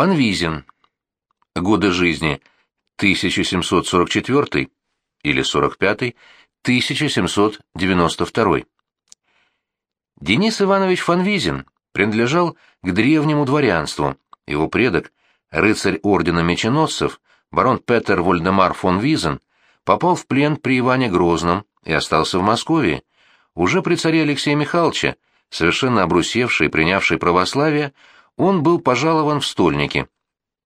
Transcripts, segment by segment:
Фанвизин. Годы жизни 1744 или 45 1792. Денис Иванович Фанвизин принадлежал к древнему дворянству. Его предок, рыцарь ордена меченосцев, барон Петер Вольдемар фон Визен, попал в плен при Иване Грозном и остался в Москве. Уже при царе Алексея Михайловича, совершенно обрусевший и принявший православие, он был пожалован в стольники.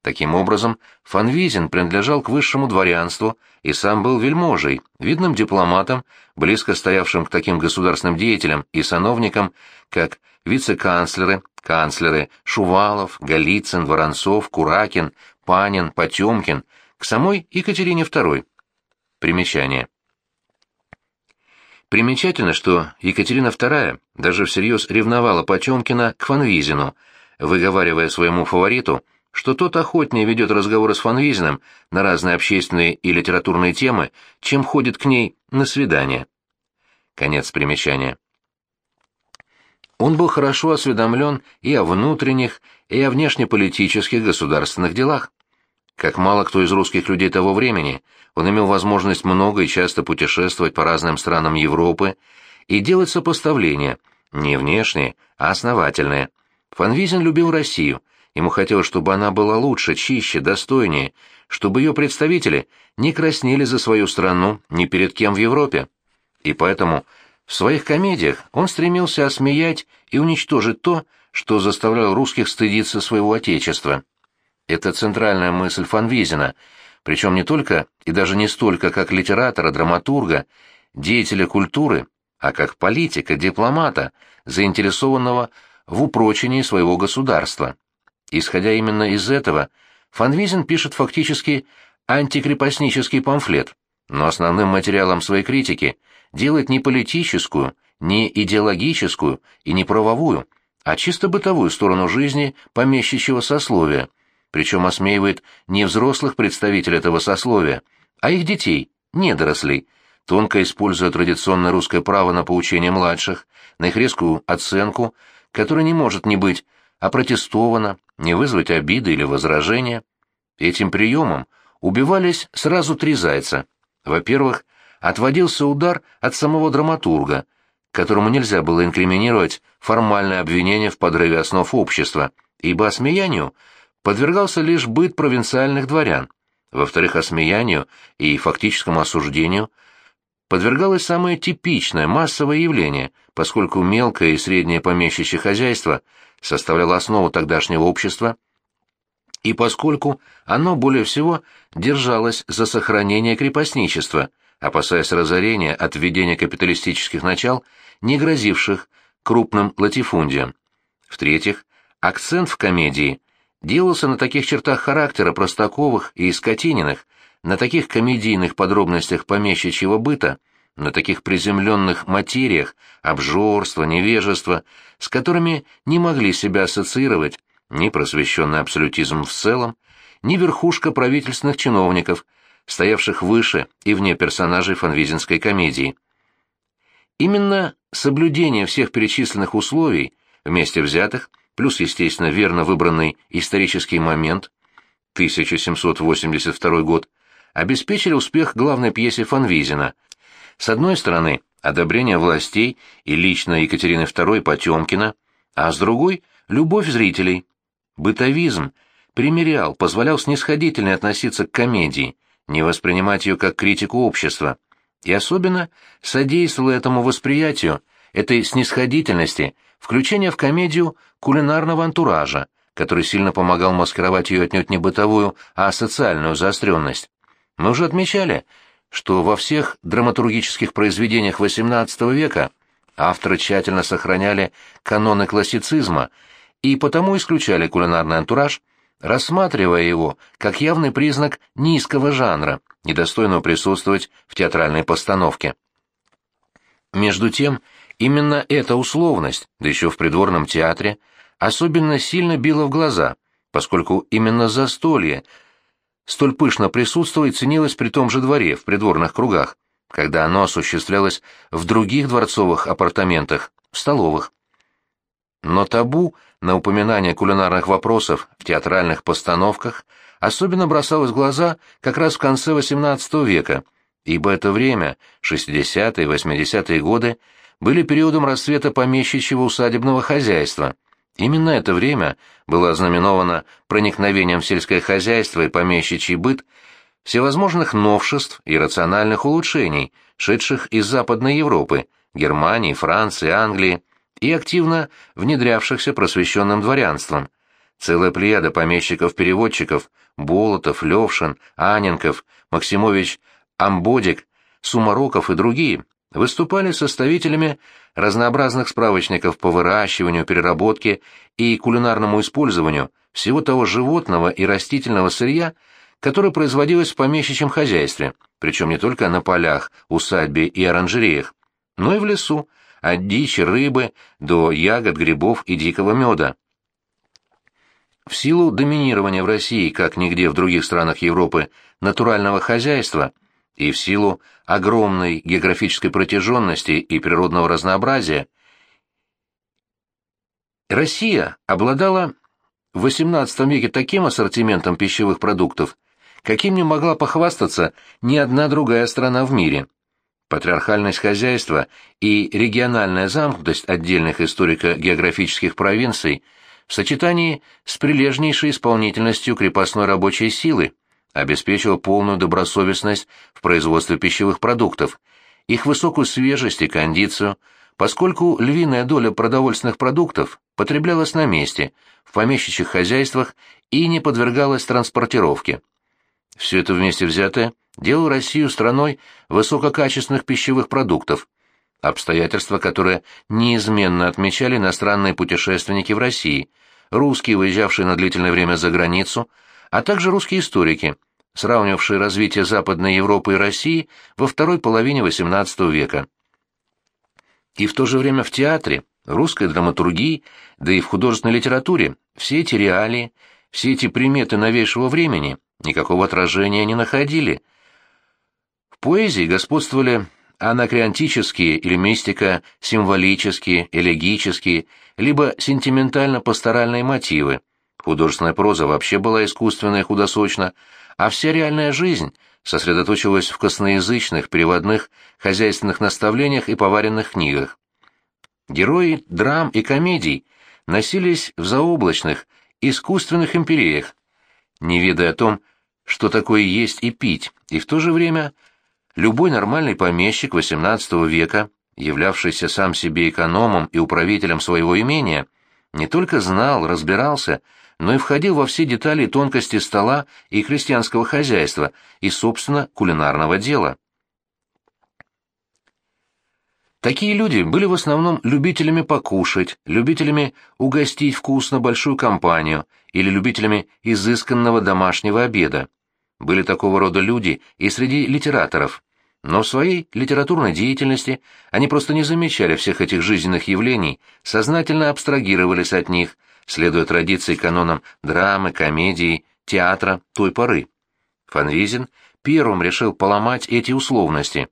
Таким образом, Фанвизин принадлежал к высшему дворянству и сам был вельможей, видным дипломатом, близко стоявшим к таким государственным деятелям и сановникам, как вице-канцлеры, канцлеры Шувалов, Голицын, Воронцов, Куракин, Панин, Потемкин, к самой Екатерине II. Примечание. Примечательно, что Екатерина II даже всерьез ревновала Потемкина к Фанвизину, выговаривая своему фавориту – что тот охотнее ведет разговоры с Фанвизиным на разные общественные и литературные темы, чем ходит к ней на свидание. Конец примечания. Он был хорошо осведомлен и о внутренних, и о внешнеполитических государственных делах. Как мало кто из русских людей того времени, он имел возможность много и часто путешествовать по разным странам Европы и делать сопоставления, не внешние, а основательные. Фанвизин любил Россию – Ему хотелось, чтобы она была лучше, чище, достойнее, чтобы ее представители не краснели за свою страну ни перед кем в Европе. И поэтому в своих комедиях он стремился осмеять и уничтожить то, что заставляло русских стыдиться своего отечества. Это центральная мысль Фанвизина, причем не только и даже не столько как литератора, драматурга, деятеля культуры, а как политика, дипломата, заинтересованного в упрочении своего государства. Исходя именно из этого, Фанвизин пишет фактически антикрепостнический памфлет, но основным материалом своей критики делает не политическую, не идеологическую и не правовую, а чисто бытовую сторону жизни помещичьего сословия, причем осмеивает не взрослых представителей этого сословия, а их детей, недорослей, тонко используя традиционное русское право на поучение младших, на их резкую оценку, которая не может не быть опротестована, не вызвать обиды или возражения. Этим приемом убивались сразу три зайца. Во-первых, отводился удар от самого драматурга, которому нельзя было инкриминировать формальное обвинение в подрыве основ общества, ибо осмеянию подвергался лишь быт провинциальных дворян. Во-вторых, осмеянию и фактическому осуждению подвергалось самое типичное массовое явление, поскольку мелкое и среднее помещичье хозяйство – составляло основу тогдашнего общества, и поскольку оно более всего держалось за сохранение крепостничества, опасаясь разорения от введения капиталистических начал, не грозивших крупным латифундиям. В-третьих, акцент в комедии делался на таких чертах характера Простаковых и Скотининых, на таких комедийных подробностях помещичьего быта, на таких приземленных материях обжорства, невежества, с которыми не могли себя ассоциировать ни просвещенный абсолютизм в целом, ни верхушка правительственных чиновников, стоявших выше и вне персонажей фанвизинской комедии. Именно соблюдение всех перечисленных условий, вместе взятых, плюс, естественно, верно выбранный исторический момент, 1782 год, обеспечили успех главной пьесе Фанвизина – с одной стороны, одобрение властей и лично Екатерины II Потемкина, а с другой – любовь зрителей. Бытовизм примерял, позволял снисходительно относиться к комедии, не воспринимать ее как критику общества, и особенно содействовало этому восприятию, этой снисходительности, включение в комедию кулинарного антуража, который сильно помогал маскировать ее отнюдь не бытовую, а социальную заостренность. Мы уже отмечали, что во всех драматургических произведениях XVIII века авторы тщательно сохраняли каноны классицизма и потому исключали кулинарный антураж, рассматривая его как явный признак низкого жанра, недостойного присутствовать в театральной постановке. Между тем, именно эта условность, да еще в придворном театре, особенно сильно била в глаза, поскольку именно застолье столь пышно присутствовало и ценилось при том же дворе, в придворных кругах, когда оно осуществлялось в других дворцовых апартаментах, в столовых. Но табу на упоминание кулинарных вопросов в театральных постановках особенно бросалось в глаза как раз в конце XVIII века, ибо это время, 60-е и 80-е годы, были периодом расцвета помещичьего усадебного хозяйства. Именно это время было ознаменовано проникновением в сельское хозяйство и помещичий быт всевозможных новшеств и рациональных улучшений, шедших из Западной Европы, Германии, Франции, Англии, и активно внедрявшихся просвещенным дворянством. Целая плеяда помещиков-переводчиков Болотов, Левшин, Аненков, Максимович Амбодик, Сумароков и другие выступали составителями разнообразных справочников по выращиванию, переработке и кулинарному использованию всего того животного и растительного сырья, которое производилось в помещичьем хозяйстве, причем не только на полях, усадьбе и оранжереях, но и в лесу, от дичи, рыбы до ягод, грибов и дикого меда. В силу доминирования в России, как нигде в других странах Европы, натурального хозяйства и в силу огромной географической протяженности и природного разнообразия, Россия обладала в XVIII веке таким ассортиментом пищевых продуктов, каким не могла похвастаться ни одна другая страна в мире. Патриархальность хозяйства и региональная замкнутость отдельных историко-географических провинций в сочетании с прилежнейшей исполнительностью крепостной рабочей силы обеспечила полную добросовестность в производстве пищевых продуктов, их высокую свежесть и кондицию, поскольку львиная доля продовольственных продуктов потреблялась на месте, в помещичьих хозяйствах и не подвергалась транспортировке. Все это вместе взятое делало Россию страной высококачественных пищевых продуктов, обстоятельства, которые неизменно отмечали иностранные путешественники в России, русские, выезжавшие на длительное время за границу, а также русские историки, сравнивавшие развитие Западной Европы и России во второй половине XVIII века. И в то же время в театре, русской драматургии, да и в художественной литературе все эти реалии, все эти приметы новейшего времени никакого отражения не находили. В поэзии господствовали анакреонтические или мистика-символические, элегические, либо сентиментально-пасторальные мотивы. Художественная проза вообще была искусственная и худосочна, а вся реальная жизнь сосредоточилась в косноязычных, переводных, хозяйственных наставлениях и поваренных книгах. Герои драм и комедий носились в заоблачных, искусственных империях, не ведая о том, что такое есть и пить, и в то же время любой нормальный помещик XVIII века, являвшийся сам себе экономом и управителем своего имения, не только знал, разбирался, но и входил во все детали и тонкости стола и крестьянского хозяйства, и, собственно, кулинарного дела. Такие люди были в основном любителями покушать, любителями угостить вкусно большую компанию или любителями изысканного домашнего обеда. Были такого рода люди и среди литераторов, но в своей литературной деятельности они просто не замечали всех этих жизненных явлений, сознательно абстрагировались от них, следуя традиции канонам драмы, комедии, театра той поры. Фанвизин первым решил поломать эти условности.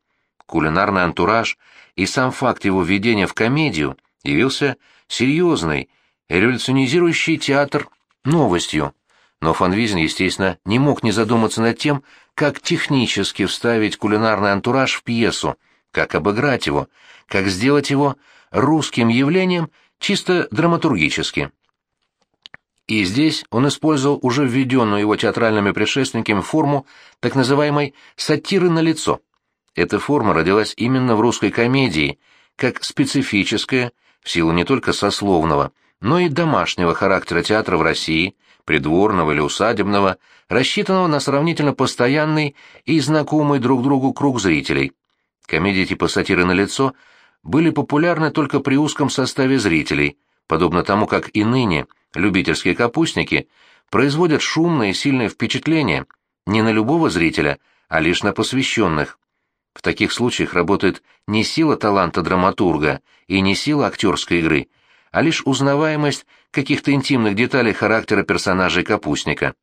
Кулинарный антураж – и сам факт его введения в комедию явился серьезной, революционизирующий театр новостью. Но Фанвизин, естественно, не мог не задуматься над тем, как технически вставить кулинарный антураж в пьесу, как обыграть его, как сделать его русским явлением чисто драматургически. И здесь он использовал уже введенную его театральными предшественниками форму так называемой «сатиры на лицо». Эта форма родилась именно в русской комедии, как специфическая, в силу не только сословного, но и домашнего характера театра в России, придворного или усадебного, рассчитанного на сравнительно постоянный и знакомый друг другу круг зрителей. Комедии типа сатиры на лицо были популярны только при узком составе зрителей, подобно тому, как и ныне любительские капустники производят шумное и сильное впечатление не на любого зрителя, а лишь на посвященных. В таких случаях работает не сила таланта драматурга и не сила актерской игры, а лишь узнаваемость каких-то интимных деталей характера персонажей капустника.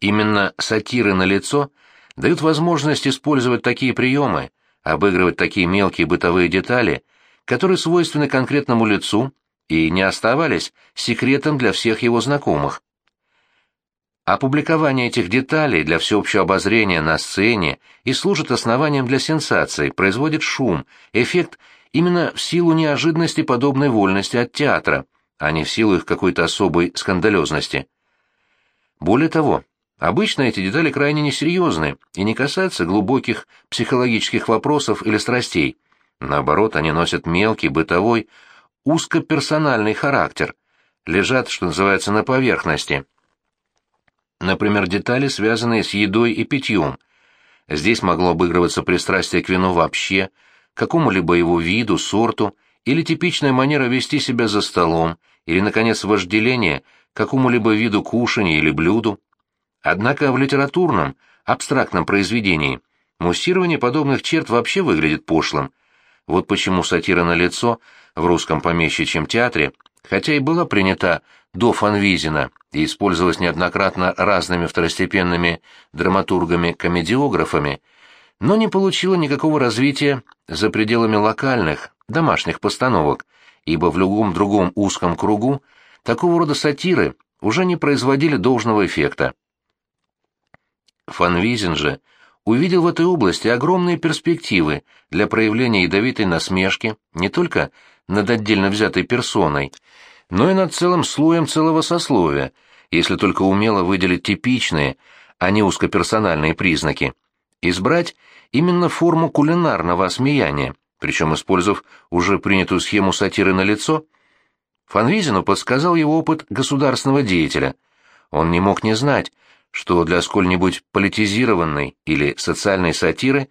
Именно сатиры на лицо дают возможность использовать такие приемы, обыгрывать такие мелкие бытовые детали, которые свойственны конкретному лицу и не оставались секретом для всех его знакомых. Опубликование этих деталей для всеобщего обозрения на сцене и служит основанием для сенсаций, производит шум, эффект именно в силу неожиданности подобной вольности от театра, а не в силу их какой-то особой скандалезности. Более того, обычно эти детали крайне несерьезны и не касаются глубоких психологических вопросов или страстей. Наоборот, они носят мелкий, бытовой, узкоперсональный характер, лежат, что называется, на поверхности. Например, детали, связанные с едой и питьем. Здесь могло обыгрываться пристрастие к вину вообще, какому-либо его виду, сорту, или типичная манера вести себя за столом, или, наконец, вожделение какому-либо виду кушания или блюду. Однако в литературном, абстрактном произведении муссирование подобных черт вообще выглядит пошлым. Вот почему сатира на лицо в русском помещичьем театре, хотя и была принята до Фанвизина и использовалась неоднократно разными второстепенными драматургами-комедиографами, но не получила никакого развития за пределами локальных, домашних постановок, ибо в любом другом узком кругу такого рода сатиры уже не производили должного эффекта. Фанвизин же увидел в этой области огромные перспективы для проявления ядовитой насмешки не только над отдельно взятой персоной, но и над целым слоем целого сословия, если только умело выделить типичные, а не узкоперсональные признаки. Избрать именно форму кулинарного осмеяния, причем использовав уже принятую схему сатиры на лицо. Фанвизину подсказал его опыт государственного деятеля. Он не мог не знать, что для сколь-нибудь политизированной или социальной сатиры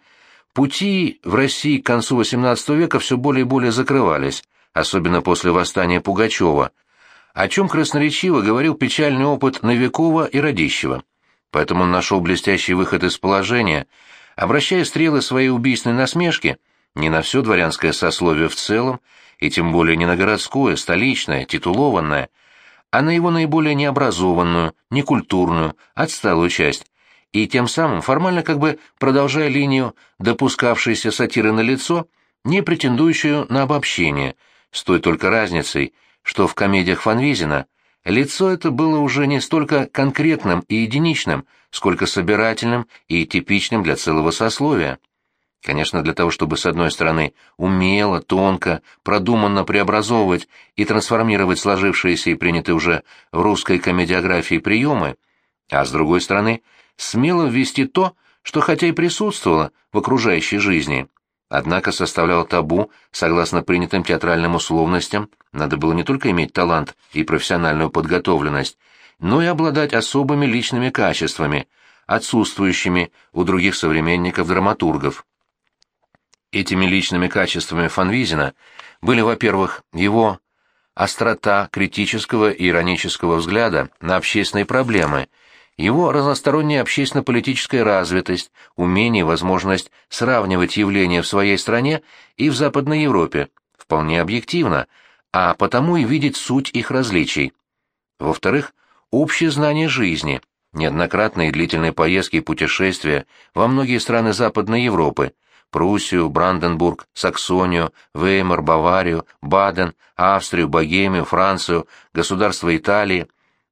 пути в России к концу XVIII века все более и более закрывались, особенно после восстания Пугачева, о чем красноречиво говорил печальный опыт Новикова и Радищева. Поэтому он нашел блестящий выход из положения, обращая стрелы своей убийственной насмешки не на все дворянское сословие в целом, и тем более не на городское, столичное, титулованное, а на его наиболее необразованную, некультурную, отсталую часть, и тем самым формально как бы продолжая линию допускавшейся сатиры на лицо, не претендующую на обобщение, с той только разницей, что в комедиях Фанвизина лицо это было уже не столько конкретным и единичным, сколько собирательным и типичным для целого сословия. Конечно, для того, чтобы, с одной стороны, умело, тонко, продуманно преобразовывать и трансформировать сложившиеся и принятые уже в русской комедиографии приемы, а с другой стороны, смело ввести то, что хотя и присутствовало в окружающей жизни, однако составляло табу, согласно принятым театральным условностям, надо было не только иметь талант и профессиональную подготовленность, но и обладать особыми личными качествами, отсутствующими у других современников-драматургов. Этими личными качествами Фанвизина были, во-первых, его острота критического и иронического взгляда на общественные проблемы, его разносторонняя общественно-политическая развитость, умение и возможность сравнивать явления в своей стране и в Западной Европе, вполне объективно, а потому и видеть суть их различий. Во-вторых, общее знание жизни, неоднократные длительные поездки и путешествия во многие страны Западной Европы – Пруссию, Бранденбург, Саксонию, Веймар, Баварию, Баден, Австрию, Богемию, Францию, государство Италии,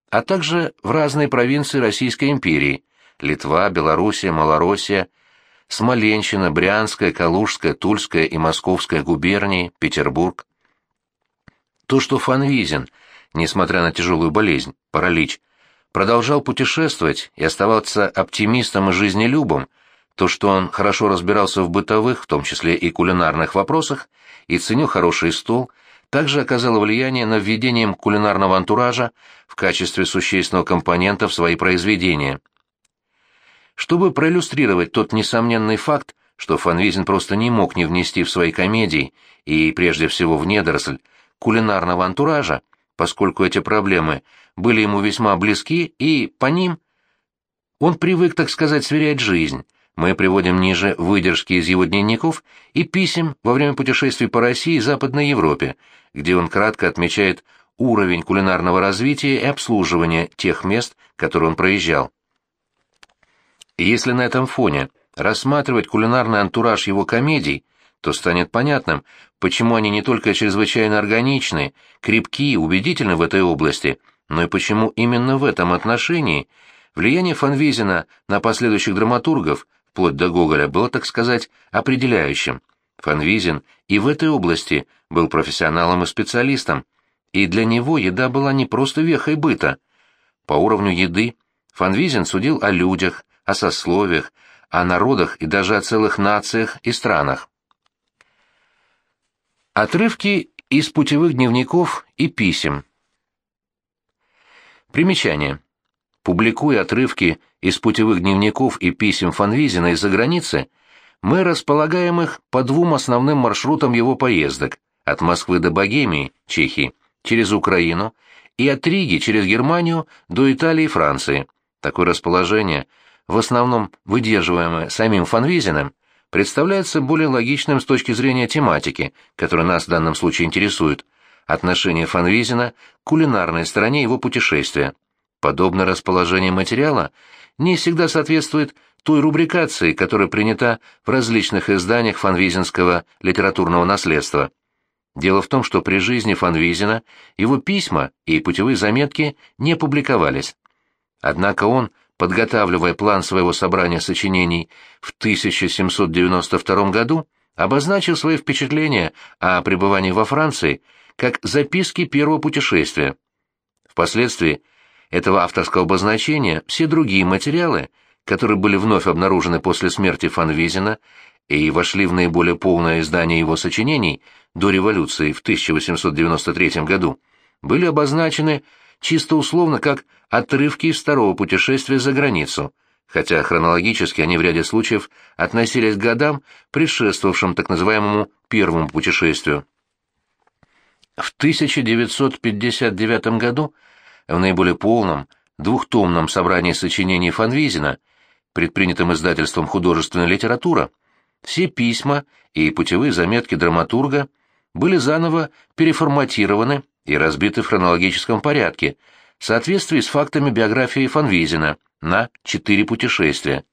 а также в разные провинции Российской империи – Литва, Белоруссия, Малороссия, Смоленщина, Брянская, Калужская, Тульская и Московская губернии, Петербург. То, что Фанвизин, несмотря на тяжелую болезнь, паралич, продолжал путешествовать и оставаться оптимистом и жизнелюбом, то, что он хорошо разбирался в бытовых, в том числе и кулинарных вопросах, и ценил хороший стол, также оказало влияние на введение кулинарного антуража в качестве существенного компонента в свои произведения. Чтобы проиллюстрировать тот несомненный факт, что Фанвизин просто не мог не внести в свои комедии, и прежде всего в недоросль, кулинарного антуража, поскольку эти проблемы были ему весьма близки, и по ним он привык, так сказать, сверять жизнь, мы приводим ниже выдержки из его дневников и писем во время путешествий по России и Западной Европе, где он кратко отмечает уровень кулинарного развития и обслуживания тех мест, которые он проезжал. Если на этом фоне рассматривать кулинарный антураж его комедий, то станет понятным, почему они не только чрезвычайно органичны, крепки и убедительны в этой области, но и почему именно в этом отношении влияние Фанвизина на последующих драматургов, вплоть до Гоголя, было, так сказать, определяющим. Фанвизин и в этой области был профессионалом и специалистом, и для него еда была не просто вехой быта. По уровню еды Фанвизин судил о людях, о сословиях, о народах и даже о целых нациях и странах. Отрывки из путевых дневников и писем. Примечание. Публикуя отрывки из путевых дневников и писем Фанвизина из-за границы, мы располагаем их по двум основным маршрутам его поездок – от Москвы до Богемии, Чехии, через Украину, и от Риги через Германию до Италии и Франции. Такое расположение, в основном выдерживаемое самим Фанвизиным, представляется более логичным с точки зрения тематики, которая нас в данном случае интересует, отношение Фанвизина к кулинарной стороне его путешествия. Подобное расположение материала не всегда соответствует той рубрикации, которая принята в различных изданиях фанвизинского литературного наследства. Дело в том, что при жизни Фанвизина его письма и путевые заметки не публиковались. Однако он подготавливая план своего собрания сочинений в 1792 году, обозначил свои впечатления о пребывании во Франции как записки первого путешествия. Впоследствии этого авторского обозначения все другие материалы, которые были вновь обнаружены после смерти Фанвизина и вошли в наиболее полное издание его сочинений до революции в 1893 году, были обозначены чисто условно как отрывки из второго путешествия за границу, хотя хронологически они в ряде случаев относились к годам, предшествовавшим так называемому первому путешествию. В 1959 году, в наиболее полном, двухтомном собрании сочинений Фанвизина, предпринятым издательством «Художественная литература», все письма и путевые заметки драматурга были заново переформатированы и разбиты в хронологическом порядке, в соответствии с фактами биографии Фанвизина на четыре путешествия.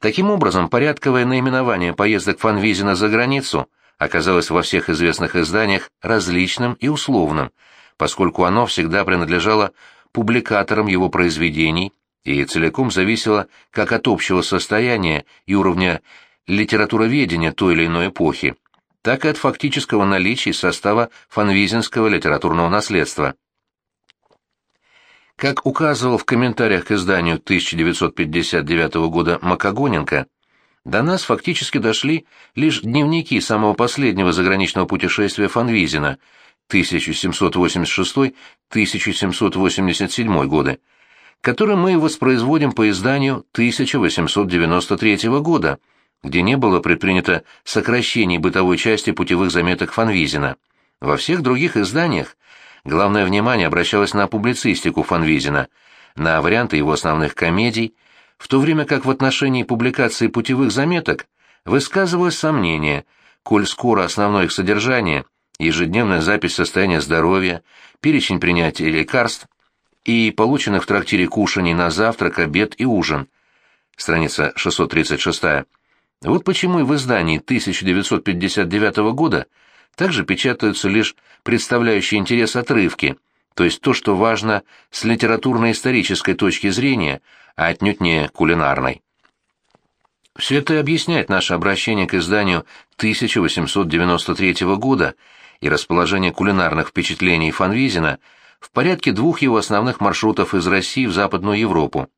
Таким образом, порядковое наименование поездок Фанвизина за границу оказалось во всех известных изданиях различным и условным, поскольку оно всегда принадлежало публикаторам его произведений и целиком зависело как от общего состояния и уровня литературоведения той или иной эпохи, так и от фактического наличия состава фанвизинского литературного наследства. Как указывал в комментариях к изданию 1959 года Макогоненко, до нас фактически дошли лишь дневники самого последнего заграничного путешествия Фанвизина 1786-1787 годы, который мы воспроизводим по изданию 1893 года, где не было предпринято сокращений бытовой части путевых заметок Фанвизина. Во всех других изданиях главное внимание обращалось на публицистику Фанвизина, на варианты его основных комедий, в то время как в отношении публикации путевых заметок высказывалось сомнение, коль скоро основное их содержание, ежедневная запись состояния здоровья, перечень принятия лекарств и полученных в трактире кушаний на завтрак, обед и ужин. Страница 636 вот почему и в издании 1959 года также печатаются лишь представляющие интерес отрывки, то есть то, что важно с литературно-исторической точки зрения, а отнюдь не кулинарной. Все это объясняет наше обращение к изданию 1893 года и расположение кулинарных впечатлений Фанвизина в порядке двух его основных маршрутов из России в Западную Европу.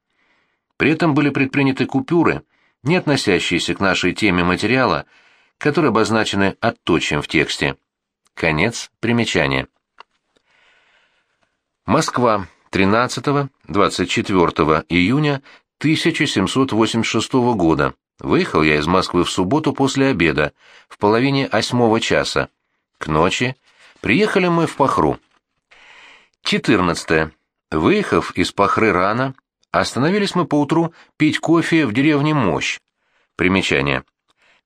При этом были предприняты купюры – не относящиеся к нашей теме материала, которые обозначены отточием в тексте. Конец примечания. Москва, 13-24 июня 1786 года. Выехал я из Москвы в субботу после обеда, в половине восьмого часа. К ночи приехали мы в Пахру. 14. Выехав из Пахры рано, Остановились мы поутру пить кофе в деревне Мощь. Примечание.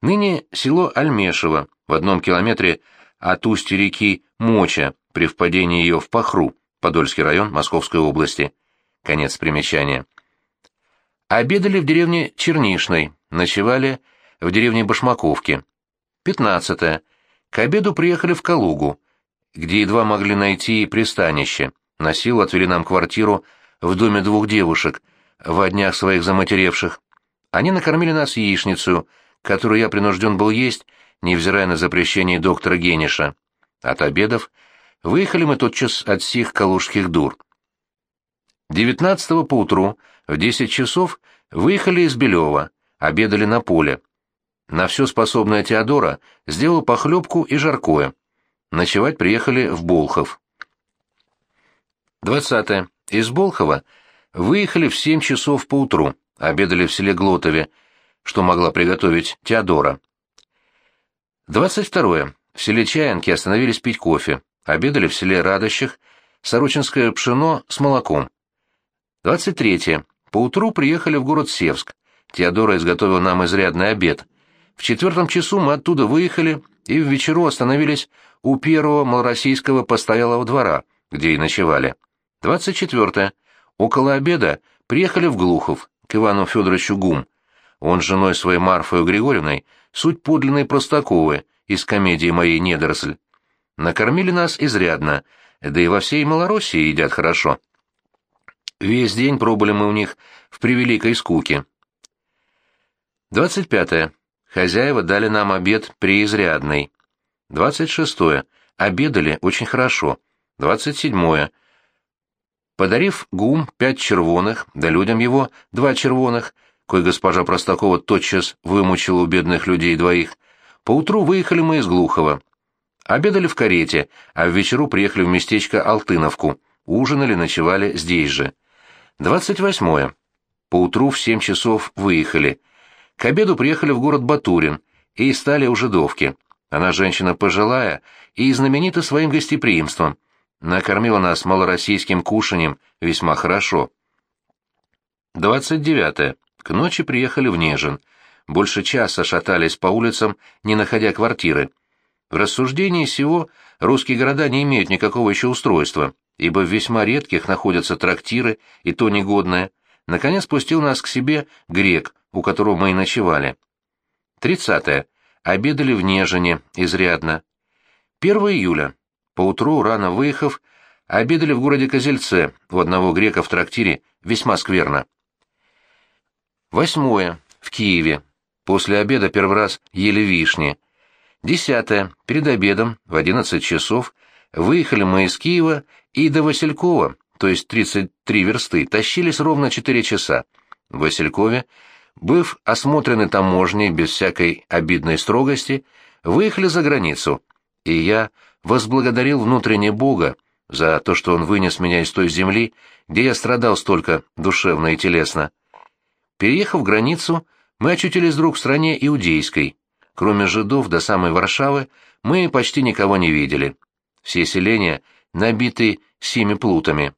Ныне село Альмешево, в одном километре от устья реки Моча, при впадении ее в Пахру, Подольский район Московской области. Конец примечания. Обедали в деревне Чернишной, ночевали в деревне Башмаковки. 15. К обеду приехали в Калугу, где едва могли найти пристанище. На силу отвели нам квартиру в доме двух девушек, в днях своих заматеревших. Они накормили нас яичницу, которую я принужден был есть, невзирая на запрещение доктора Гениша. От обедов выехали мы тотчас от сих калужских дур. 19 поутру в 10 часов выехали из Белева, обедали на поле. На все способная Теодора сделала похлебку и жаркое. Ночевать приехали в Болхов. 20. Из Болхова выехали в 7 часов поутру, обедали в селе Глотове, что могла приготовить Теодора. 22. В селе Чаянки остановились пить кофе, обедали в селе Радощах, сорочинское пшено с молоком. 23. Поутру приехали в город Севск. Теодора изготовила нам изрядный обед. В четвертом часу мы оттуда выехали и в вечеру остановились у первого малороссийского постоялого двора, где и ночевали. 24. Около обеда приехали в Глухов, к Ивану Федоровичу Гум. Он с женой своей Марфою Григорьевной суть подлинной Простаковы из комедии моей «Недоросль». Накормили нас изрядно, да и во всей Малороссии едят хорошо. Весь день пробыли мы у них в превеликой скуке. 25. Хозяева дали нам обед преизрядный. 26. Обедали очень хорошо. 27. Подарив гум пять червоных, да людям его два червоных, кой госпожа Простакова тотчас вымучила у бедных людей двоих, поутру выехали мы из Глухова. Обедали в карете, а в вечеру приехали в местечко Алтыновку, ужинали, ночевали здесь же. 28. Поутру в семь часов выехали. К обеду приехали в город Батурин и стали у жидовки. Она женщина пожилая и знаменита своим гостеприимством. Накормила нас малороссийским кушаньем весьма хорошо. 29. К ночи приехали в Нежин. Больше часа шатались по улицам, не находя квартиры. В рассуждении сего русские города не имеют никакого еще устройства, ибо в весьма редких находятся трактиры, и то негодное. Наконец пустил нас к себе грек, у которого мы и ночевали. 30. Обедали в Нежине, изрядно. 1 июля. Поутру, рано выехав, обедали в городе Козельце, у одного грека в трактире, весьма скверно. 8. В Киеве. После обеда первый раз ели вишни. 10. Перед обедом, в 11 часов, выехали мы из Киева и до Василькова, то есть 33 версты, тащились ровно 4 часа. В Василькове быв осмотрены таможней без всякой обидной строгости, выехали за границу, и я возблагодарил внутренне Бога за то, что он вынес меня из той земли, где я страдал столько душевно и телесно. Переехав границу, мы очутились вдруг в стране иудейской. Кроме жидов до самой Варшавы мы почти никого не видели. Все селения набиты семи плутами.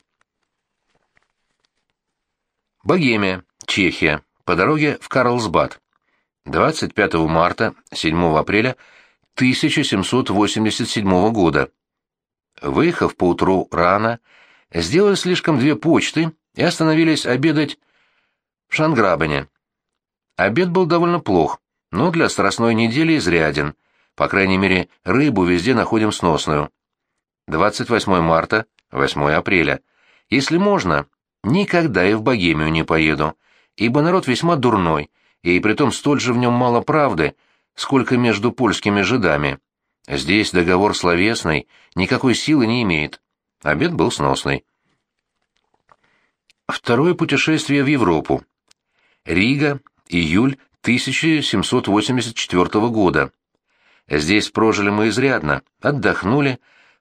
Богемия, Чехия по дороге в Карлсбад. 25 марта, 7 апреля 1787 года. Выехав поутру рано, сделали слишком две почты и остановились обедать в Шанграбене. Обед был довольно плох, но для страстной недели изряден. По крайней мере, рыбу везде находим сносную. 28 марта, 8 апреля. Если можно, никогда и в Богемию не поеду ибо народ весьма дурной, и притом столь же в нем мало правды, сколько между польскими жидами. Здесь договор словесный никакой силы не имеет. Обед был сносный. Второе путешествие в Европу. Рига, июль 1784 года. Здесь прожили мы изрядно, отдохнули,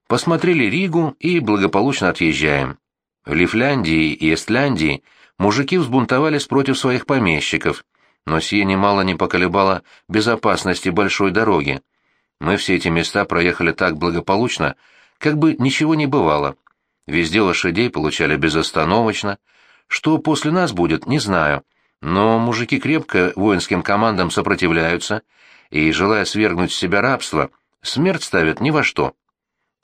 посмотрели Ригу и благополучно отъезжаем. В Лифляндии и Эстляндии мужики взбунтовались против своих помещиков, но сие немало не поколебало безопасности большой дороги. Мы все эти места проехали так благополучно, как бы ничего не бывало. Везде лошадей получали безостановочно. Что после нас будет, не знаю. Но мужики крепко воинским командам сопротивляются и, желая свергнуть с себя рабство, смерть ставят ни во что.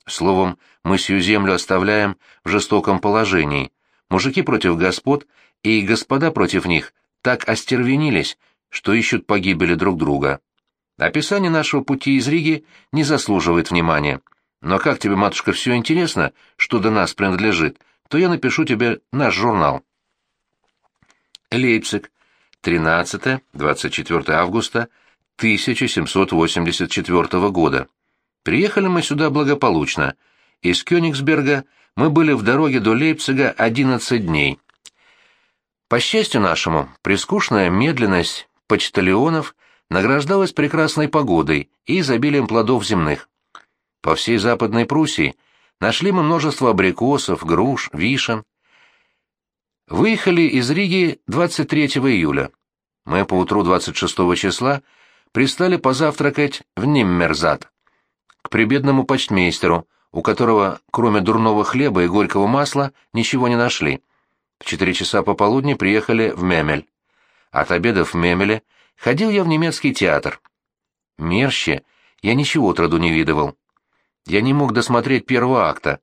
Словом, мы сию землю оставляем в жестоком положении. Мужики против господ и господа против них так остервенились, что ищут погибели друг друга. Описание нашего пути из Риги не заслуживает внимания. Но как тебе, матушка, все интересно, что до нас принадлежит, то я напишу тебе наш журнал. Лейпциг. 13-24 августа 1784 года. Приехали мы сюда благополучно. Из Кёнигсберга мы были в дороге до Лейпцига 11 дней. По счастью нашему, прискучная медленность почтальонов награждалась прекрасной погодой и изобилием плодов земных. По всей Западной Пруссии нашли мы множество абрикосов, груш, вишен. Выехали из Риги 23 июля. Мы поутру 26 числа пристали позавтракать в Ниммерзад, к прибедному почтмейстеру, у которого, кроме дурного хлеба и горького масла, ничего не нашли. В четыре часа пополудни приехали в Мемель. От обеда в Мемеле Ходил я в немецкий театр. Мерще я ничего троду не видывал. Я не мог досмотреть первого акта.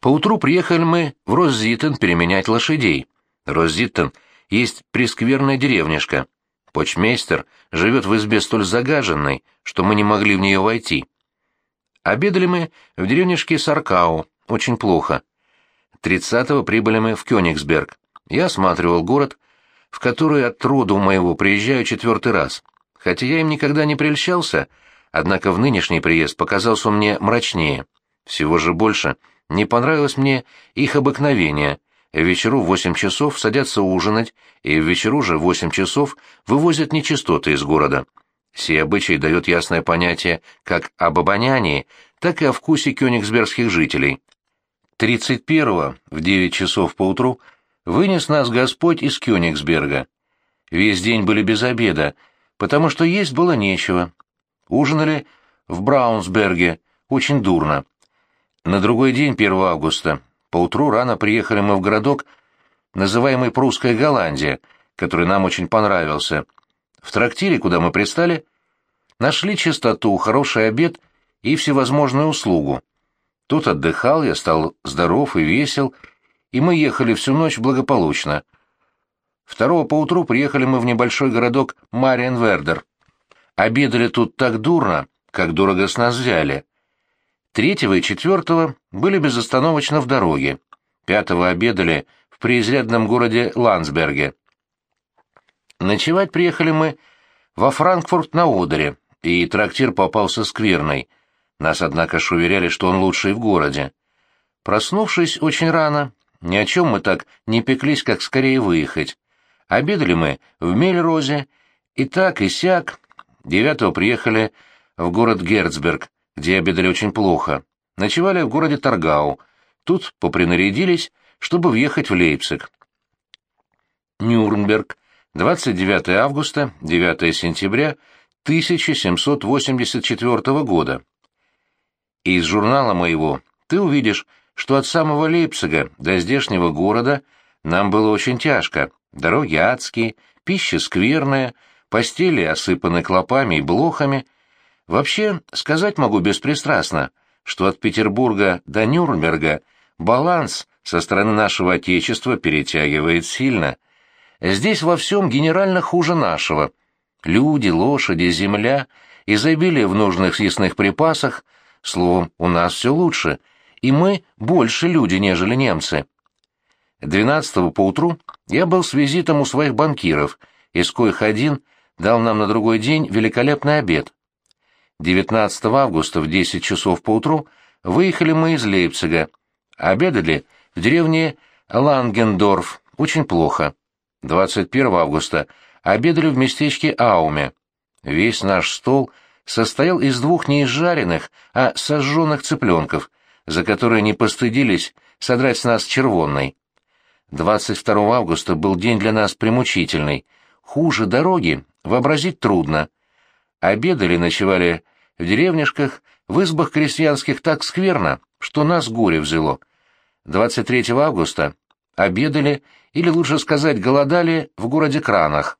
Поутру приехали мы в Роззитен переменять лошадей. Роззитен есть прескверная деревняшка. Почмейстер живет в избе столь загаженной, что мы не могли в нее войти. Обедали мы в деревняшке Саркау, очень плохо. Тридцатого прибыли мы в Кёнигсберг. Я осматривал город, в которую от роду моего приезжаю четвертый раз. Хотя я им никогда не прельщался, однако в нынешний приезд показался он мне мрачнее. Всего же больше не понравилось мне их обыкновение. Вечеру в восемь часов садятся ужинать, и в вечеру же в восемь часов вывозят нечистоты из города. Сей обычай дает ясное понятие как об обонянии, так и о вкусе кёнигсбергских жителей. 31-го в девять часов поутру вынес нас Господь из Кёнигсберга. Весь день были без обеда, потому что есть было нечего. Ужинали в Браунсберге, очень дурно. На другой день, 1 августа, поутру рано приехали мы в городок, называемый Прусская Голландия, который нам очень понравился. В трактире, куда мы пристали, нашли чистоту, хороший обед и всевозможную услугу. Тут отдыхал я, стал здоров и весел, и мы ехали всю ночь благополучно. Второго поутру приехали мы в небольшой городок Мариенвердер. Обедали тут так дурно, как дорого с нас взяли. Третьего и четвертого были безостановочно в дороге. Пятого обедали в преизрядном городе Ландсберге. Ночевать приехали мы во Франкфурт на Одере, и трактир попался скверный. Нас, однако, ж уверяли, что он лучший в городе. Проснувшись очень рано, ни о чем мы так не пеклись, как скорее выехать. Обедали мы в Мельрозе, и так, и сяк. Девятого приехали в город Герцберг, где обедали очень плохо. Ночевали в городе Таргау. Тут попринарядились, чтобы въехать в Лейпциг. Нюрнберг, 29 августа, 9 сентября 1784 года. Из журнала моего ты увидишь, что от самого Лейпцига до здешнего города нам было очень тяжко. Дороги адские, пища скверная, постели осыпаны клопами и блохами. Вообще, сказать могу беспристрастно, что от Петербурга до Нюрнберга баланс со стороны нашего Отечества перетягивает сильно. Здесь во всем генерально хуже нашего. Люди, лошади, земля, изобилие в нужных съестных припасах, словом, у нас все лучше — и мы больше люди, нежели немцы. 12-го поутру я был с визитом у своих банкиров, из коих один дал нам на другой день великолепный обед. 19 августа в 10 часов поутру выехали мы из Лейпцига. Обедали в деревне Лангендорф, очень плохо. 21 августа обедали в местечке Ауме. Весь наш стол состоял из двух не изжаренных, а сожженных цыпленков, за которые не постыдились содрать с нас червонной. 22 августа был день для нас примучительный. Хуже дороги вообразить трудно. Обедали, ночевали в деревняшках, в избах крестьянских так скверно, что нас горе взяло. 23 августа обедали, или лучше сказать, голодали в городе Кранах.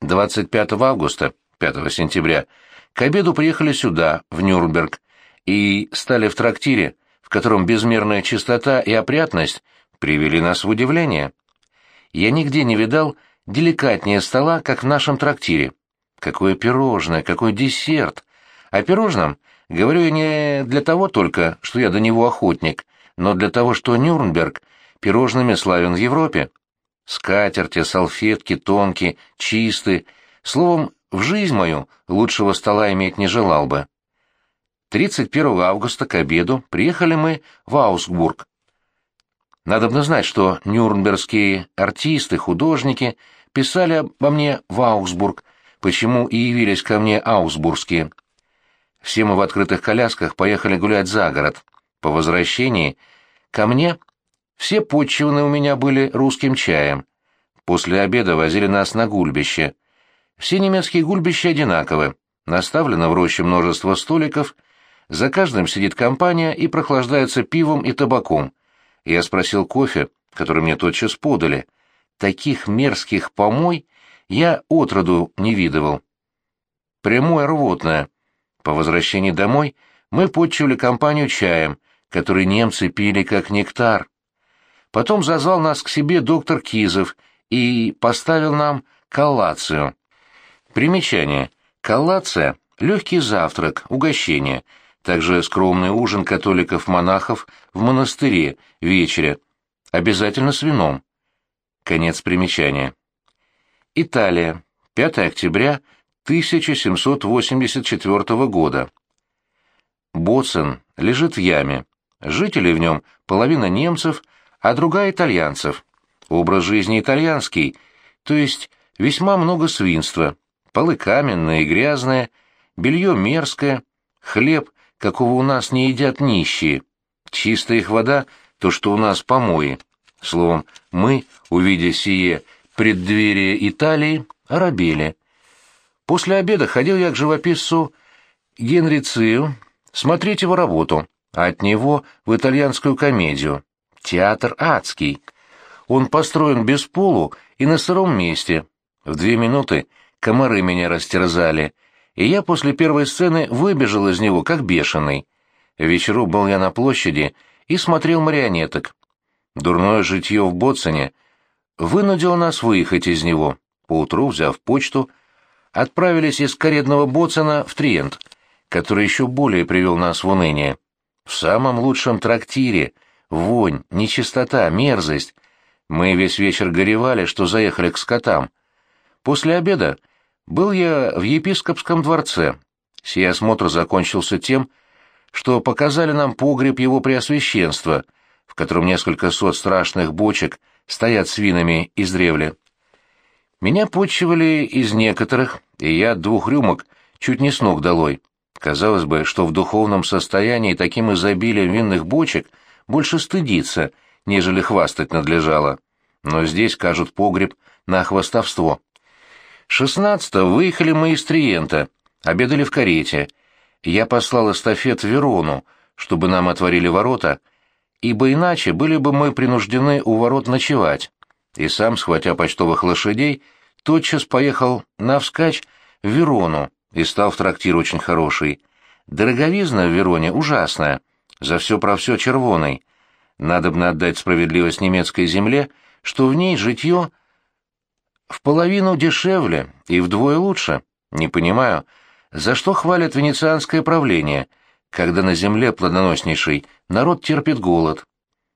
25 августа, 5 сентября, к обеду приехали сюда, в Нюрнберг, и стали в трактире, в котором безмерная чистота и опрятность привели нас в удивление. Я нигде не видал деликатнее стола, как в нашем трактире. Какое пирожное, какой десерт! О пирожном говорю я не для того только, что я до него охотник, но для того, что Нюрнберг пирожными славен в Европе. Скатерти, салфетки, тонкие, чистые. Словом, в жизнь мою лучшего стола иметь не желал бы. 31 августа к обеду приехали мы в Аусбург. Бы знать, что нюрнбергские артисты, художники писали обо мне в Аусбург, почему и явились ко мне аусбургские. Все мы в открытых колясках поехали гулять за город. По возвращении ко мне все подчиваны у меня были русским чаем. После обеда возили нас на гульбище. Все немецкие гульбища одинаковы. Наставлено в роще множество столиков, за каждым сидит компания и прохлаждается пивом и табаком. Я спросил кофе, который мне тотчас подали. Таких мерзких помой я отроду не видывал. Прямое рвотное. По возвращении домой мы подчивали компанию чаем, который немцы пили как нектар. Потом зазвал нас к себе доктор Кизов и поставил нам коллацию. Примечание. Коллация — легкий завтрак, угощение, также скромный ужин католиков-монахов в монастыре, вечеря, обязательно с вином. Конец примечания. Италия. 5 октября 1784 года. Боцен лежит в яме. Жители в нем половина немцев, а другая итальянцев. Образ жизни итальянский, то есть весьма много свинства, полы каменные и грязные, белье мерзкое, хлеб, какого у нас не едят нищие, чистая их вода, то, что у нас помои. Словом, мы, увидя сие преддверие Италии, оробели. После обеда ходил я к живописцу Генрицию смотреть его работу, а от него в итальянскую комедию. Театр адский. Он построен без полу и на сыром месте. В две минуты комары меня растерзали, и я после первой сцены выбежал из него, как бешеный. Вечеру был я на площади и смотрел марионеток. Дурное житье в Боцене вынудило нас выехать из него. Поутру, взяв почту, отправились из каретного Боцена в Триент, который еще более привел нас в уныние. В самом лучшем трактире, вонь, нечистота, мерзость. Мы весь вечер горевали, что заехали к скотам. После обеда был я в епископском дворце. Сей осмотр закончился тем, что показали нам погреб его преосвященства, в котором несколько сот страшных бочек стоят с винами издревле. Меня почивали из некоторых, и я двух рюмок чуть не с ног долой. Казалось бы, что в духовном состоянии таким изобилием винных бочек больше стыдиться, нежели хвастать надлежало. Но здесь кажут погреб на хвастовство. Шестнадцатого выехали мы из Триента, обедали в карете. Я послал эстафет Верону, чтобы нам отворили ворота, ибо иначе были бы мы принуждены у ворот ночевать и сам, схватя почтовых лошадей, тотчас поехал навскачь в Верону и стал в трактир очень хороший. Дороговизна в Вероне ужасная, за все про все червоной. Надобно отдать справедливость немецкой земле, что в ней житье в половину дешевле и вдвое лучше. Не понимаю, за что хвалят венецианское правление, когда на земле плодоноснейшей народ терпит голод.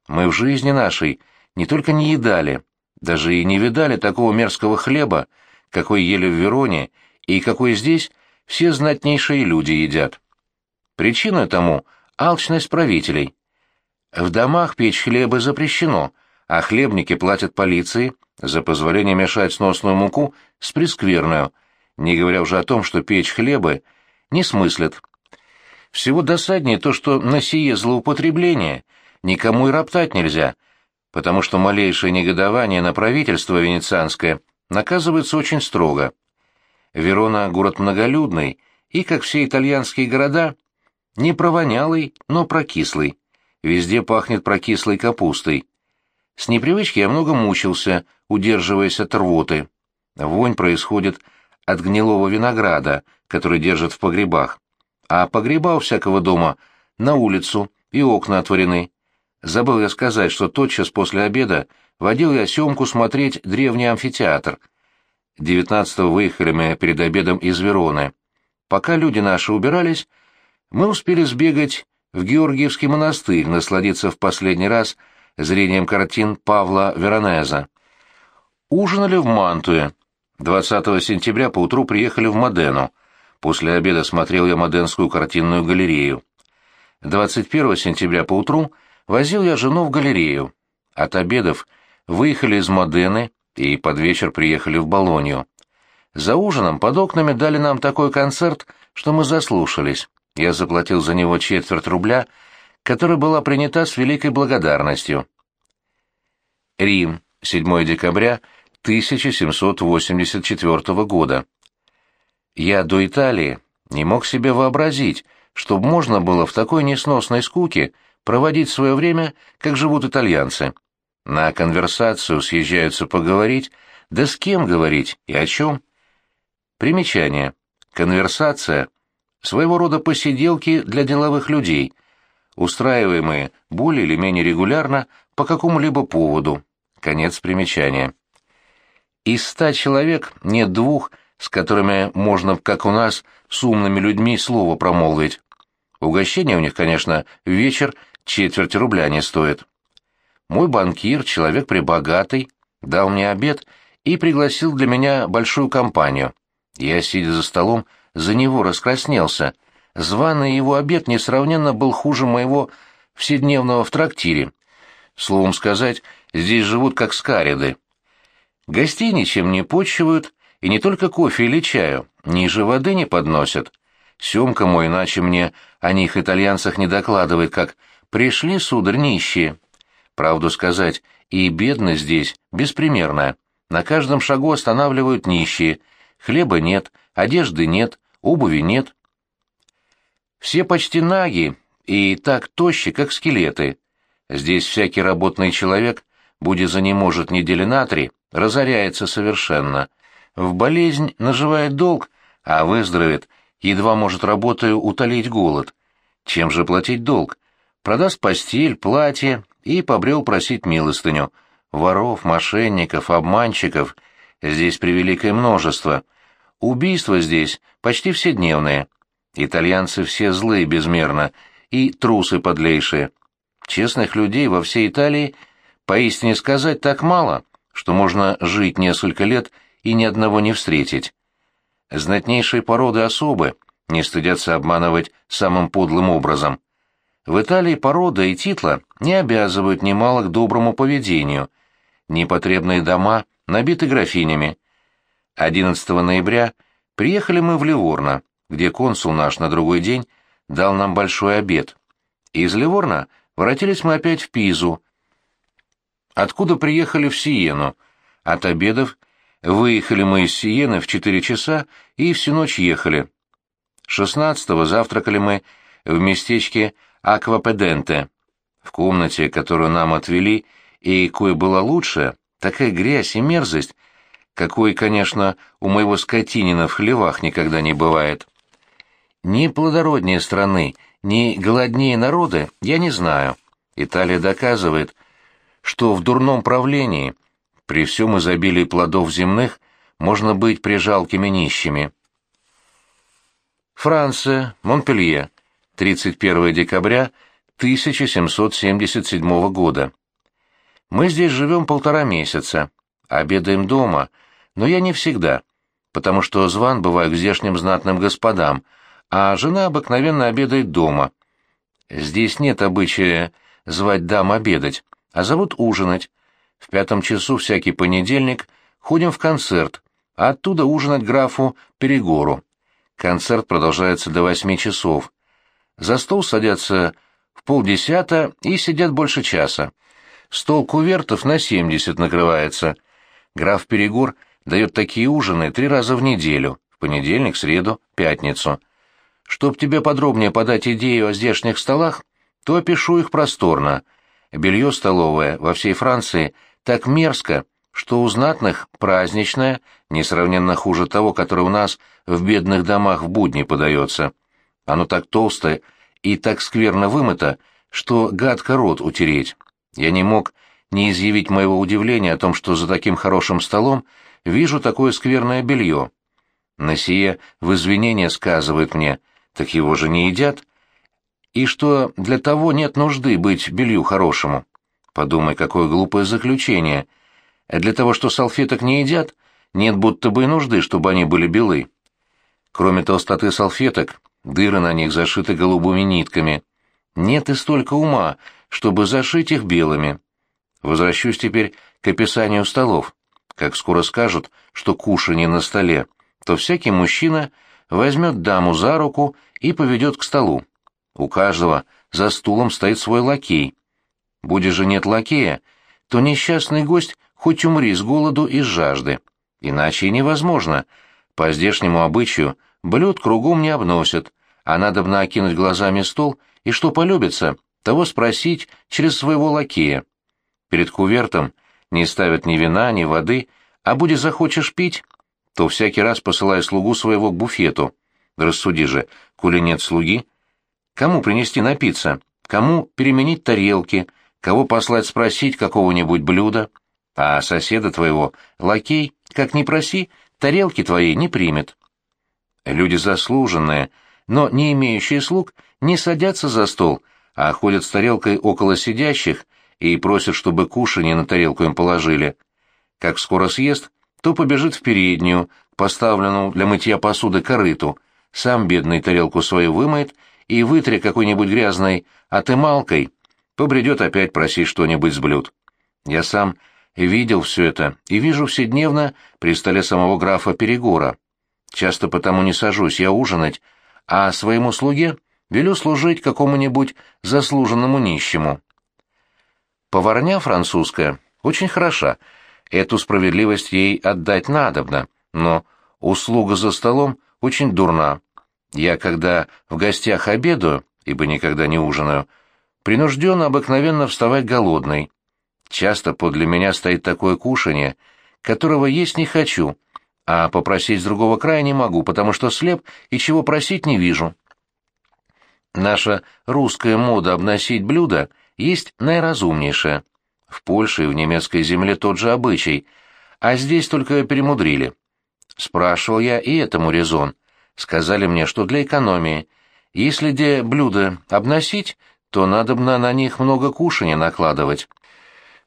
Мы в жизни нашей не только не едали, даже и не видали такого мерзкого хлеба, какой ели в Вероне и какой здесь все знатнейшие люди едят. Причина тому — алчность правителей. В домах печь хлеба запрещено, а хлебники платят полиции за позволение мешать сносную муку с прескверную, не говоря уже о том, что печь хлебы не смыслят. Всего досаднее то, что на сие злоупотребление никому и роптать нельзя — потому что малейшее негодование на правительство венецианское наказывается очень строго. Верона — город многолюдный, и, как все итальянские города, не провонялый, но прокислый. Везде пахнет прокислой капустой. С непривычки я много мучился, удерживаясь от рвоты. Вонь происходит от гнилого винограда, который держат в погребах. А погреба у всякого дома на улицу, и окна отворены. Забыл я сказать, что тотчас после обеда водил я Семку смотреть древний амфитеатр. 19-го выехали мы перед обедом из Вероны. Пока люди наши убирались, мы успели сбегать в Георгиевский монастырь, насладиться в последний раз зрением картин Павла Веронеза. Ужинали в Мантуе. 20 сентября поутру приехали в Модену. После обеда смотрел я Моденскую картинную галерею. 21 сентября поутру возил я жену в галерею. От обедов выехали из Модены и под вечер приехали в Болонью. За ужином под окнами дали нам такой концерт, что мы заслушались. Я заплатил за него четверть рубля, которая была принята с великой благодарностью. Рим, 7 декабря 1784 года. Я до Италии не мог себе вообразить, чтобы можно было в такой несносной скуке проводить свое время, как живут итальянцы. На конверсацию съезжаются поговорить, да с кем говорить и о чем. Примечание. Конверсация – своего рода посиделки для деловых людей, устраиваемые более или менее регулярно по какому-либо поводу. Конец примечания. Из ста человек нет двух, с которыми можно, как у нас, с умными людьми слово промолвить. Угощение у них, конечно, вечер четверть рубля не стоит. Мой банкир, человек прибогатый, дал мне обед и пригласил для меня большую компанию. Я, сидя за столом, за него раскраснелся. Званый его обед несравненно был хуже моего вседневного в трактире. Словом сказать, здесь живут как скариды. Гостей ничем не почивают, и не только кофе или чаю, ниже воды не подносят. Семка мой иначе мне о них итальянцах не докладывает, как «пришли, сударь, нищие». Правду сказать, и бедность здесь беспримерная. На каждом шагу останавливают нищие. Хлеба нет, одежды нет, обуви нет. Все почти наги и так тощи, как скелеты. Здесь всякий работный человек, будь за не может недели на три, разоряется совершенно. В болезнь наживает долг, а выздоровеет, едва может работаю утолить голод. Чем же платить долг? Продаст постель, платье и побрел просить милостыню. Воров, мошенников, обманщиков здесь превеликое множество. Убийства здесь почти вседневные. Итальянцы все злые безмерно и трусы подлейшие. Честных людей во всей Италии поистине сказать так мало, что можно жить несколько лет и ни одного не встретить. Знатнейшие породы особы не стыдятся обманывать самым подлым образом. В Италии порода и титла не обязывают немало к доброму поведению. Непотребные дома набиты графинями. 11 ноября приехали мы в Ливорно, где консул наш на другой день дал нам большой обед. Из Ливорна воротились мы опять в Пизу, откуда приехали в Сиену. От обедов выехали мы из Сиены в четыре часа и всю ночь ехали. 16-го завтракали мы в местечке Аквапеденте. В комнате, которую нам отвели, и кое была лучше, такая грязь и мерзость, какой, конечно, у моего скотинина в хлевах никогда не бывает. Ни плодороднее страны, ни голоднее народы я не знаю. Италия доказывает, что в дурном правлении, при всем изобилии плодов земных, можно быть прижалкими нищими. Франция, Монпелье, 31 декабря 1777 года. Мы здесь живем полтора месяца, обедаем дома, но я не всегда, потому что зван бываю к здешним знатным господам, а жена обыкновенно обедает дома. Здесь нет обычая звать дам обедать, а зовут ужинать. В пятом часу всякий понедельник ходим в концерт, а оттуда ужинать графу Перегору. Концерт продолжается до восьми часов. За стол садятся в полдесята и сидят больше часа. Стол кувертов на семьдесят накрывается. Граф Перегор дает такие ужины три раза в неделю, в понедельник, среду, пятницу. Чтоб тебе подробнее подать идею о здешних столах, то опишу их просторно. Белье столовое во всей Франции так мерзко, что у знатных праздничное, несравненно хуже того, которое у нас в бедных домах в будни подается. Оно так толстое и так скверно вымыто, что гадко рот утереть. Я не мог не изъявить моего удивления о том, что за таким хорошим столом вижу такое скверное белье. На сие в извинение сказывает мне, так его же не едят, и что для того нет нужды быть белью хорошему. Подумай, какое глупое заключение. Для того, что салфеток не едят, нет будто бы и нужды, чтобы они были белы. Кроме толстоты салфеток, дыры на них зашиты голубыми нитками. Нет и столько ума, чтобы зашить их белыми. Возвращусь теперь к описанию столов. Как скоро скажут, что кушанье на столе, то всякий мужчина возьмет даму за руку и поведет к столу. У каждого за стулом стоит свой лакей. Будет же нет лакея, то несчастный гость хоть умри с голоду и с жажды. Иначе и невозможно. По здешнему обычаю блюд кругом не обносят, а надо бы накинуть глазами стол и что полюбится, того спросить через своего лакея. Перед кувертом не ставят ни вина, ни воды, а будет захочешь пить, то всякий раз посылай слугу своего к буфету. Рассуди же, коли нет слуги, Кому принести напиться? Кому переменить тарелки? Кого послать спросить какого-нибудь блюда? А соседа твоего, лакей, как ни проси, тарелки твои не примет. Люди заслуженные, но не имеющие слуг, не садятся за стол, а ходят с тарелкой около сидящих и просят, чтобы кушанье на тарелку им положили. Как скоро съест, то побежит в переднюю, поставленную для мытья посуды корыту, сам бедный тарелку свою вымоет и, вытри какой-нибудь грязной отымалкой, побредет опять просить что-нибудь с блюд. Я сам видел все это и вижу вседневно при столе самого графа Перегора. Часто потому не сажусь я ужинать, а своему слуге велю служить какому-нибудь заслуженному нищему. Поварня французская очень хороша, эту справедливость ей отдать надобно, но услуга за столом очень дурна, я, когда в гостях обедаю, ибо никогда не ужинаю, принужден обыкновенно вставать голодный. Часто подле меня стоит такое кушанье, которого есть не хочу, а попросить с другого края не могу, потому что слеп и чего просить не вижу. Наша русская мода обносить блюда есть наиразумнейшая. В Польше и в немецкой земле тот же обычай, а здесь только перемудрили. Спрашивал я и этому резон — Сказали мне, что для экономии. Если где блюда обносить, то надобно на них много кушания накладывать.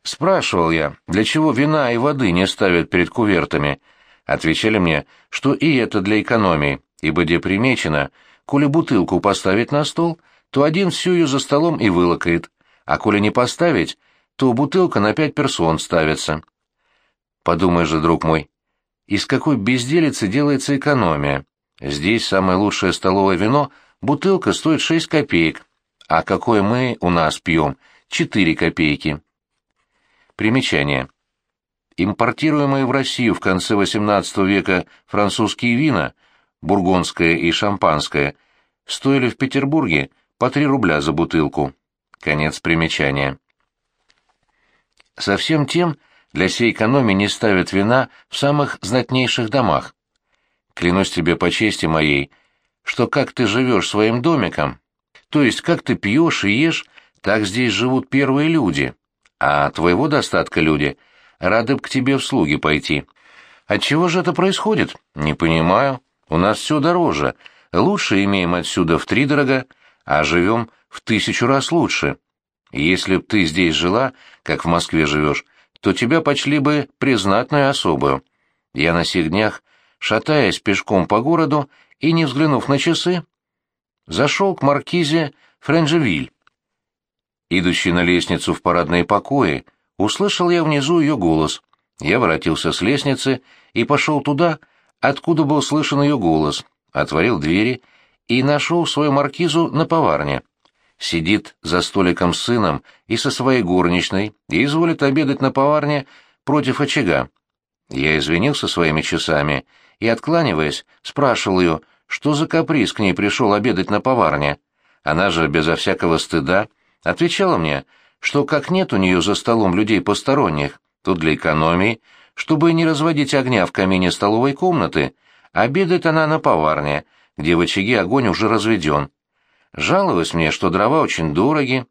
Спрашивал я, для чего вина и воды не ставят перед кувертами. Отвечали мне, что и это для экономии, ибо где примечено, коли бутылку поставить на стол, то один всю ее за столом и вылокает, а коли не поставить, то бутылка на пять персон ставится. Подумай же, друг мой, из какой безделицы делается экономия? Здесь самое лучшее столовое вино, бутылка стоит 6 копеек, а какое мы у нас пьем – 4 копейки. Примечание. Импортируемые в Россию в конце XVIII века французские вина, бургундское и шампанское, стоили в Петербурге по 3 рубля за бутылку. Конец примечания. Совсем тем для сей экономии не ставят вина в самых знатнейших домах. Клянусь тебе по чести моей, что как ты живешь своим домиком, то есть как ты пьешь и ешь, так здесь живут первые люди, а твоего достатка люди рады б к тебе в слуги пойти. Отчего же это происходит? Не понимаю. У нас все дороже. Лучше имеем отсюда в три дорога, а живем в тысячу раз лучше. Если б ты здесь жила, как в Москве живешь, то тебя почли бы признатную особую. Я на сих днях шатаясь пешком по городу и не взглянув на часы, зашел к маркизе Френжевиль. Идущий на лестницу в парадные покои, услышал я внизу ее голос. Я воротился с лестницы и пошел туда, откуда был слышен ее голос, отворил двери и нашел свою маркизу на поварне. Сидит за столиком с сыном и со своей горничной и изволит обедать на поварне против очага. Я извинился своими часами и, откланиваясь, спрашивал ее, что за каприз к ней пришел обедать на поварне. Она же, безо всякого стыда, отвечала мне, что как нет у нее за столом людей посторонних, то для экономии, чтобы не разводить огня в камине столовой комнаты, обедает она на поварне, где в очаге огонь уже разведен. Жаловалась мне, что дрова очень дороги,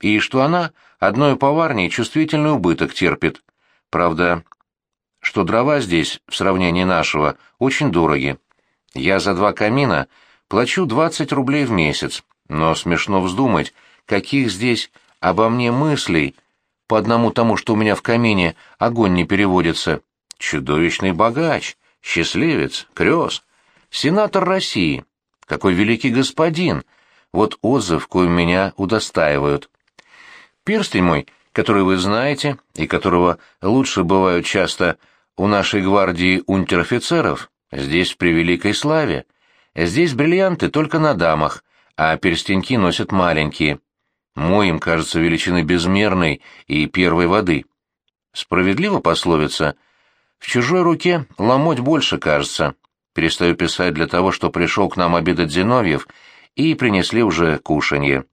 и что она одной поварней чувствительный убыток терпит. Правда, что дрова здесь, в сравнении нашего, очень дороги. Я за два камина плачу 20 рублей в месяц, но смешно вздумать, каких здесь обо мне мыслей по одному тому, что у меня в камине огонь не переводится. Чудовищный богач, счастливец, крёс, сенатор России. Какой великий господин! Вот отзыв, коим меня удостаивают. Перстень мой, который вы знаете, и которого лучше бывают часто у нашей гвардии унтер-офицеров, здесь в превеликой славе. Здесь бриллианты только на дамах, а перстеньки носят маленькие. Мой им кажется величины безмерной и первой воды. Справедливо пословица «В чужой руке ломоть больше кажется». Перестаю писать для того, что пришел к нам обедать Зиновьев, и принесли уже кушанье.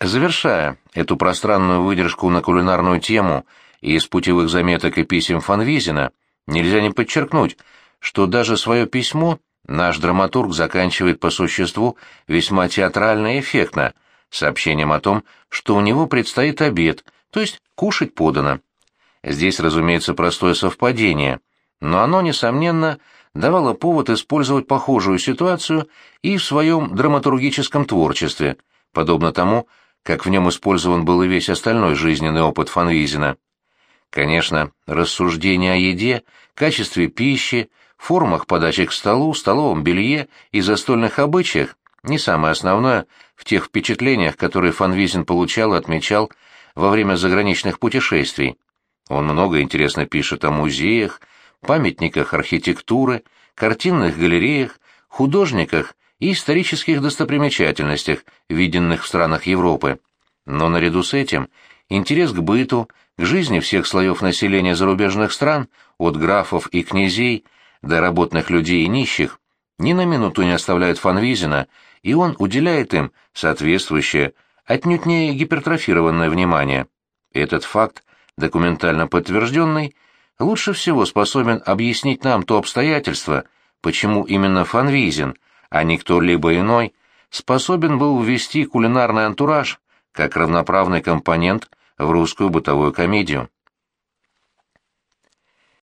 Завершая эту пространную выдержку на кулинарную тему из путевых заметок и писем Фанвизина, нельзя не подчеркнуть, что даже свое письмо Наш драматург заканчивает по существу весьма театрально и эффектно, сообщением о том, что у него предстоит обед, то есть кушать подано. Здесь, разумеется, простое совпадение, но оно, несомненно, давало повод использовать похожую ситуацию и в своем драматургическом творчестве, подобно тому, как в нем использован был и весь остальной жизненный опыт Фанвизина. Конечно, рассуждения о еде, качестве пищи, формах подачи к столу, столовом белье и застольных обычаях не самое основное в тех впечатлениях, которые Фанвизин получал и отмечал во время заграничных путешествий. Он много интересно пишет о музеях, памятниках архитектуры, картинных галереях, художниках и исторических достопримечательностях, виденных в странах Европы. Но наряду с этим интерес к быту, к жизни всех слоев населения зарубежных стран, от графов и князей – до работных людей и нищих, ни на минуту не оставляет Фанвизина, и он уделяет им соответствующее, отнюдь не гипертрофированное внимание. Этот факт, документально подтвержденный, лучше всего способен объяснить нам то обстоятельство, почему именно Фанвизин, а не кто-либо иной, способен был ввести кулинарный антураж как равноправный компонент в русскую бытовую комедию.